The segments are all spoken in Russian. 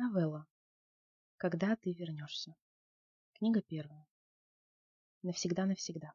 Новелла. Когда ты вернешься. Книга первая. Навсегда-навсегда.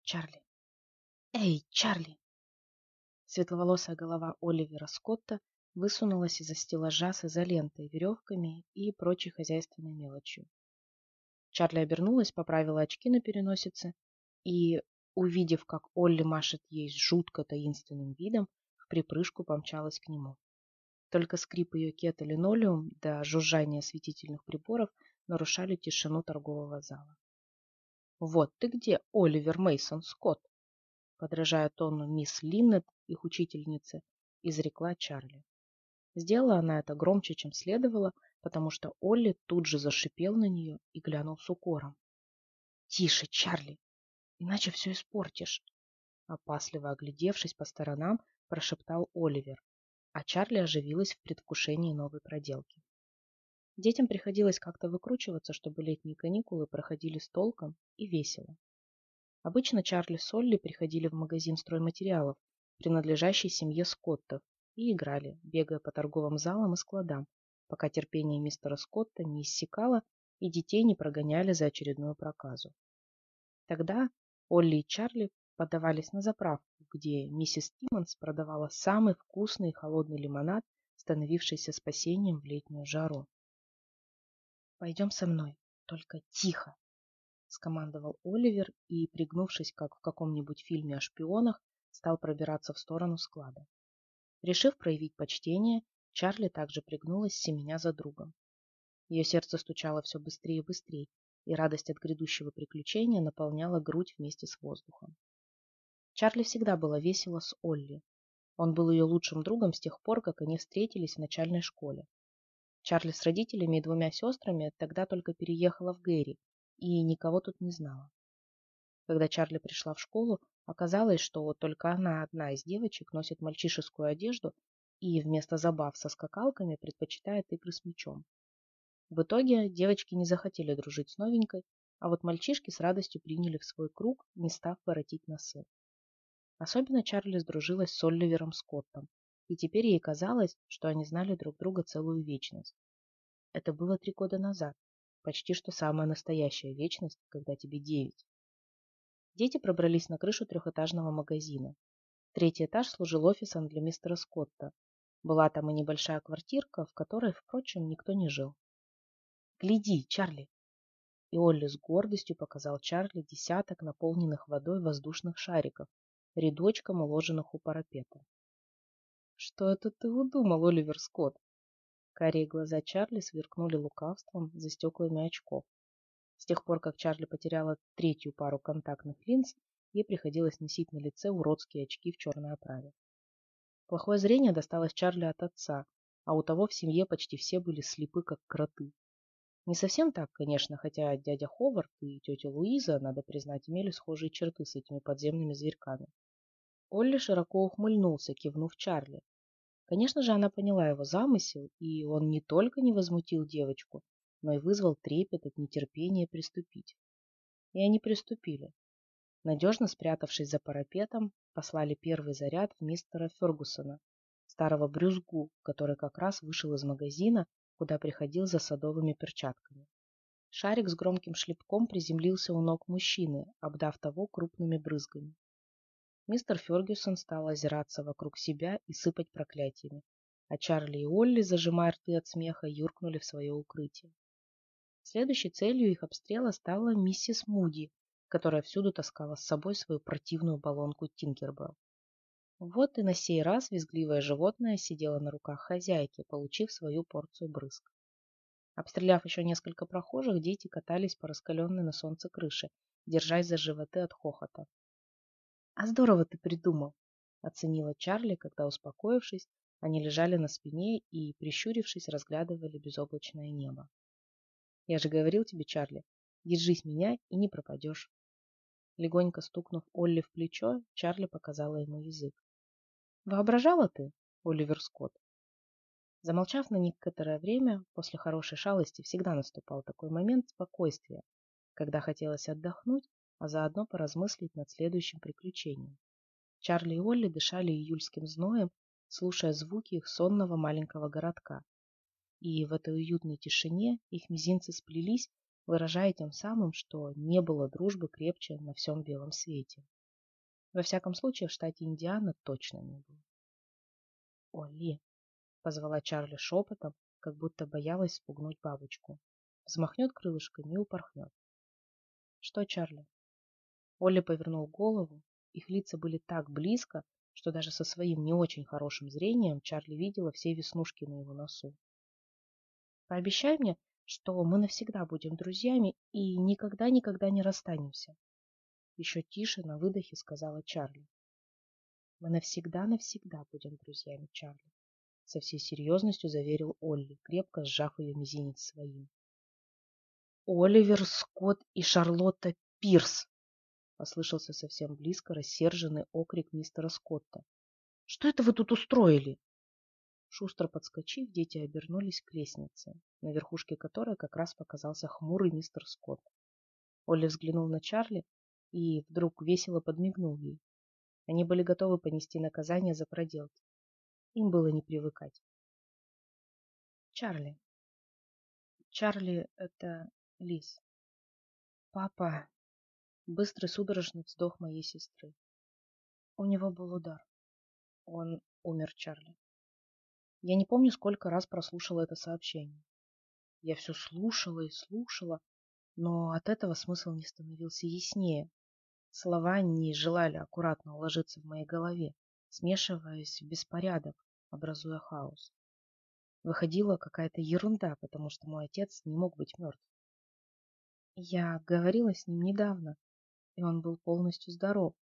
Чарли. Эй, Чарли! Светловолосая голова Оливера Скотта высунулась из-за стеллажа с изолентой, веревками и прочей хозяйственной мелочью. Чарли обернулась, поправила очки на переносице и, увидев, как Олли машет ей с жутко таинственным видом, в припрыжку помчалась к нему. Только скрип ее кета линолеум да жужжание осветительных приборов нарушали тишину торгового зала. «Вот ты где, Оливер Мейсон Скотт!» Подражая тону мисс Линнет, их учительницы, изрекла Чарли. Сделала она это громче, чем следовало, потому что Олли тут же зашипел на нее и глянул с укором. «Тише, Чарли, иначе все испортишь!» Опасливо оглядевшись по сторонам, прошептал Оливер, а Чарли оживилась в предвкушении новой проделки. Детям приходилось как-то выкручиваться, чтобы летние каникулы проходили с толком и весело. Обычно Чарли с Олли приходили в магазин стройматериалов, принадлежащий семье Скоттов, и играли, бегая по торговым залам и складам, пока терпение мистера Скотта не иссякало и детей не прогоняли за очередную проказу. Тогда Олли и Чарли подавались на заправку, где миссис Тиммонс продавала самый вкусный холодный лимонад, становившийся спасением в летнюю жару. «Пойдем со мной, только тихо!» — скомандовал Оливер и, пригнувшись, как в каком-нибудь фильме о шпионах, стал пробираться в сторону склада. Решив проявить почтение, Чарли также пригнулась, семеня за другом. Ее сердце стучало все быстрее и быстрее, и радость от грядущего приключения наполняла грудь вместе с воздухом. Чарли всегда было весело с Олли. Он был ее лучшим другом с тех пор, как они встретились в начальной школе. Чарли с родителями и двумя сестрами тогда только переехала в Гэри и никого тут не знала. Когда Чарли пришла в школу, Оказалось, что только она одна из девочек носит мальчишескую одежду и вместо забав со скакалками предпочитает игры с мячом. В итоге девочки не захотели дружить с новенькой, а вот мальчишки с радостью приняли в свой круг, не став воротить носы. Особенно Чарли сдружилась с Оливером Скоттом, и теперь ей казалось, что они знали друг друга целую вечность. Это было три года назад, почти что самая настоящая вечность, когда тебе девять. Дети пробрались на крышу трехэтажного магазина. Третий этаж служил офисом для мистера Скотта. Была там и небольшая квартирка, в которой, впрочем, никто не жил. «Гляди, Чарли!» И Олли с гордостью показал Чарли десяток наполненных водой воздушных шариков, рядочком уложенных у парапета. «Что это ты удумал, Оливер Скотт?» Карие глаза Чарли сверкнули лукавством за стеклами очков. С тех пор, как Чарли потеряла третью пару контактных линз, ей приходилось носить на лице уродские очки в черной оправе. Плохое зрение досталось Чарли от отца, а у того в семье почти все были слепы, как кроты. Не совсем так, конечно, хотя дядя Ховард и тетя Луиза, надо признать, имели схожие черты с этими подземными зверьками. Олли широко ухмыльнулся, кивнув Чарли. Конечно же, она поняла его замысел, и он не только не возмутил девочку, но и вызвал трепет от нетерпения приступить. И они приступили. Надежно спрятавшись за парапетом, послали первый заряд в мистера Фергусона, старого брюзгу, который как раз вышел из магазина, куда приходил за садовыми перчатками. Шарик с громким шлепком приземлился у ног мужчины, обдав того крупными брызгами. Мистер Фергюсон стал озираться вокруг себя и сыпать проклятиями, а Чарли и Олли, зажимая рты от смеха, юркнули в свое укрытие. Следующей целью их обстрела стала миссис Муди, которая всюду таскала с собой свою противную баллонку Тинкербелл. Вот и на сей раз визгливое животное сидело на руках хозяйки, получив свою порцию брызг. Обстреляв еще несколько прохожих, дети катались по раскаленной на солнце крыше, держась за животы от хохота. «А здорово ты придумал!» — оценила Чарли, когда, успокоившись, они лежали на спине и, прищурившись, разглядывали безоблачное небо. Я же говорил тебе, Чарли, держись меня и не пропадешь. Легонько стукнув Олли в плечо, Чарли показала ему язык. Воображала ты, Оливер Скотт? Замолчав на некоторое время, после хорошей шалости всегда наступал такой момент спокойствия, когда хотелось отдохнуть, а заодно поразмыслить над следующим приключением. Чарли и Олли дышали июльским зноем, слушая звуки их сонного маленького городка. и в этой уютной тишине их мизинцы сплелись, выражая тем самым, что не было дружбы крепче на всем белом свете. Во всяком случае, в штате Индиана точно не было. «Олли!» — позвала Чарли шепотом, как будто боялась спугнуть бабочку. Взмахнет крылышками и упорхнет. «Что, Чарли?» Олли повернул голову. Их лица были так близко, что даже со своим не очень хорошим зрением Чарли видела все веснушки на его носу. «Пообещай мне, что мы навсегда будем друзьями и никогда-никогда не расстанемся. Еще тише на выдохе сказала Чарли. Мы навсегда-навсегда будем друзьями, Чарли. Со всей серьезностью заверил Олли, крепко сжав ее мизинец своим. Оливер Скотт и Шарлотта Пирс! Послышался совсем близко рассерженный окрик мистера Скотта. Что это вы тут устроили? Шустро подскочив, дети обернулись к лестнице, на верхушке которой как раз показался хмурый мистер Скотт. Олли взглянул на Чарли и вдруг весело подмигнул ей. Они были готовы понести наказание за проделки. Им было не привыкать. Чарли. Чарли — это Лис. Папа. Быстрый судорожный вздох моей сестры. У него был удар. Он умер, Чарли. Я не помню, сколько раз прослушала это сообщение. Я все слушала и слушала, но от этого смысл не становился яснее. Слова не желали аккуратно уложиться в моей голове, смешиваясь в беспорядок, образуя хаос. Выходила какая-то ерунда, потому что мой отец не мог быть мертв. Я говорила с ним недавно, и он был полностью здоров.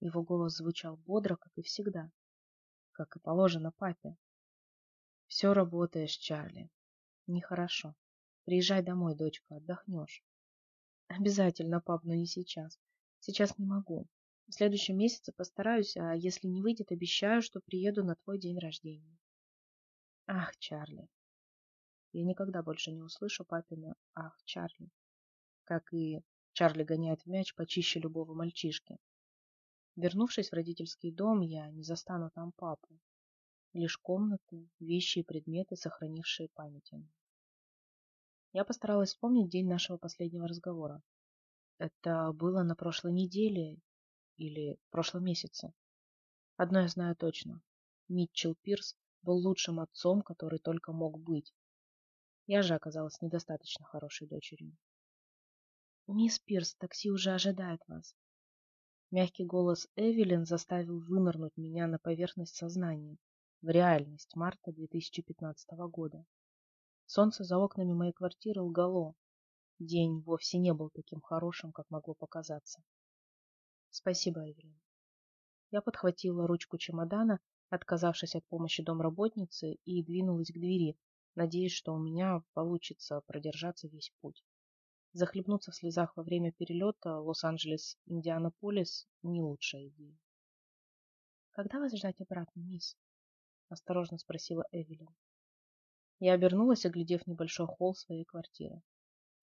Его голос звучал бодро, как и всегда, как и положено папе. Все работаешь, Чарли. Нехорошо. Приезжай домой, дочка, отдохнешь. Обязательно, пап, но не сейчас. Сейчас не могу. В следующем месяце постараюсь, а если не выйдет, обещаю, что приеду на твой день рождения. Ах, Чарли. Я никогда больше не услышу папина «Ах, Чарли». Как и Чарли гоняет мяч почище любого мальчишки. Вернувшись в родительский дом, я не застану там папу лишь комнаты, вещи и предметы, сохранившие память о нем. Я постаралась вспомнить день нашего последнего разговора. Это было на прошлой неделе или прошлом месяце. Одно я знаю точно. Митчелл Пирс был лучшим отцом, который только мог быть. Я же оказалась недостаточно хорошей дочерью. «Мисс Пирс, такси уже ожидает вас». Мягкий голос Эвелин заставил вынырнуть меня на поверхность сознания в реальность марта 2015 года. Солнце за окнами моей квартиры лгало. День вовсе не был таким хорошим, как могло показаться. Спасибо, Эвелин. Я подхватила ручку чемодана, отказавшись от помощи домработницы, и двинулась к двери, надеясь, что у меня получится продержаться весь путь. Захлебнуться в слезах во время перелета Лос-Анджелес-Индианаполис – не лучшая идея. «Когда вас ждать обратно, мисс?» осторожно спросила Эвелин. Я обернулась, оглядев небольшой холл своей квартиры.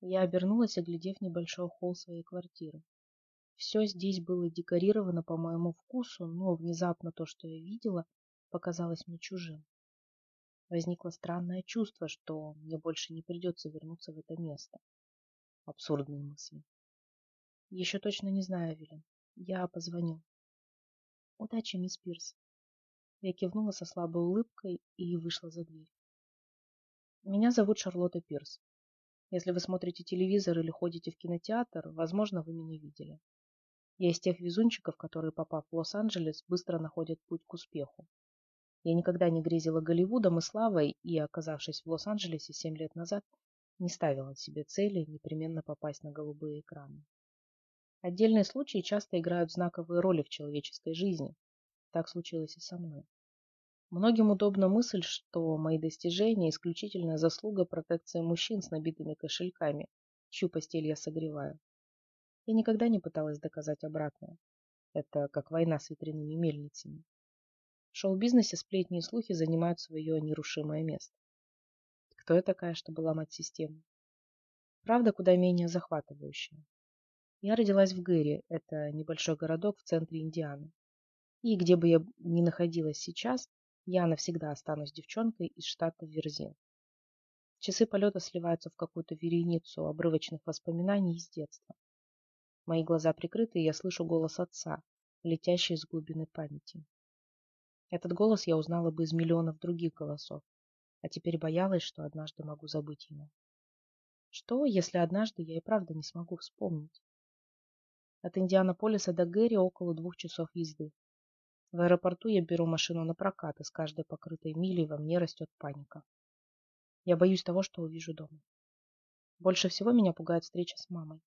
Я обернулась, оглядев небольшой холл своей квартиры. Все здесь было декорировано по моему вкусу, но внезапно то, что я видела, показалось мне чужим. Возникло странное чувство, что мне больше не придется вернуться в это место. Абсурдные мысли. Еще точно не знаю, Эвелин. Я позвоню. Удачи, мисс Пирс. Я кивнула со слабой улыбкой и вышла за дверь. Меня зовут Шарлотта Пирс. Если вы смотрите телевизор или ходите в кинотеатр, возможно, вы меня видели. Я из тех везунчиков, которые, попав в Лос-Анджелес, быстро находят путь к успеху. Я никогда не грезила Голливудом и славой, и, оказавшись в Лос-Анджелесе семь лет назад, не ставила себе цели непременно попасть на голубые экраны. Отдельные случаи часто играют знаковые роли в человеческой жизни, так случилось и со мной. Многим удобна мысль, что мои достижения – исключительно заслуга протекции мужчин с набитыми кошельками, чью постель я согреваю. Я никогда не пыталась доказать обратное. Это как война с ветряными мельницами. В шоу-бизнесе сплетни и слухи занимают свое нерушимое место. Кто я такая, чтобы ломать систему? Правда, куда менее захватывающая. Я родилась в Гэри, это небольшой городок в центре Индианы. И где бы я ни находилась сейчас, я навсегда останусь девчонкой из штата Верзин. Часы полета сливаются в какую-то вереницу обрывочных воспоминаний из детства. Мои глаза прикрыты, и я слышу голос отца, летящий из глубины памяти. Этот голос я узнала бы из миллионов других голосов, а теперь боялась, что однажды могу забыть его. Что, если однажды я и правда не смогу вспомнить? От Индианаполиса до Гэри около двух часов езды. В аэропорту я беру машину на прокат, и с каждой покрытой милей во мне растет паника. Я боюсь того, что увижу дома. Больше всего меня пугает встреча с мамой.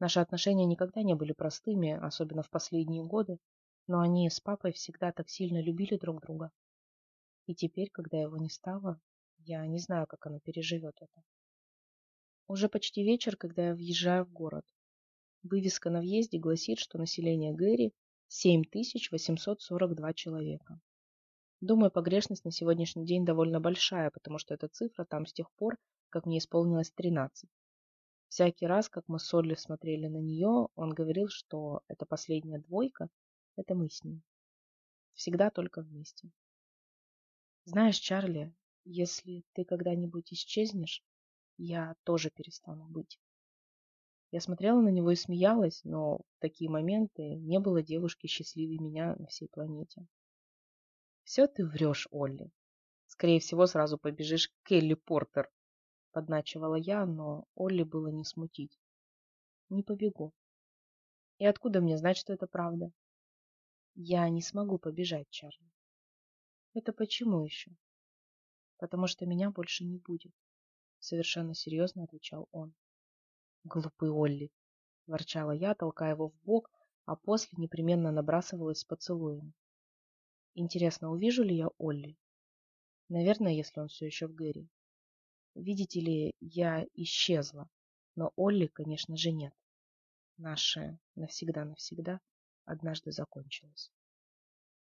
Наши отношения никогда не были простыми, особенно в последние годы, но они с папой всегда так сильно любили друг друга. И теперь, когда его не стало, я не знаю, как она переживет это. Уже почти вечер, когда я въезжаю в город. Вывеска на въезде гласит, что население Гэри 7842 человека. Думаю, погрешность на сегодняшний день довольно большая, потому что эта цифра там с тех пор, как мне исполнилось 13. Всякий раз, как мы с Олли смотрели на нее, он говорил, что эта последняя двойка – это мы с ним. Всегда только вместе. Знаешь, Чарли, если ты когда-нибудь исчезнешь, я тоже перестану быть. Я смотрела на него и смеялась, но в такие моменты не было девушки счастливее меня на всей планете. Все ты врешь, Олли. Скорее всего, сразу побежишь к Келли Портер, подначивала я, но Олли было не смутить. Не побегу. И откуда мне знать, что это правда? Я не смогу побежать, Чарли. Это почему еще? Потому что меня больше не будет, совершенно серьезно отвечал он. Глупый Олли, ворчала я, толкая его в бок, а после непременно набрасывалась с поцелуями. Интересно, увижу ли я Олли? Наверное, если он все еще в Гэри. Видите ли, я исчезла, но Олли, конечно же, нет. Наше навсегда-навсегда однажды закончилось.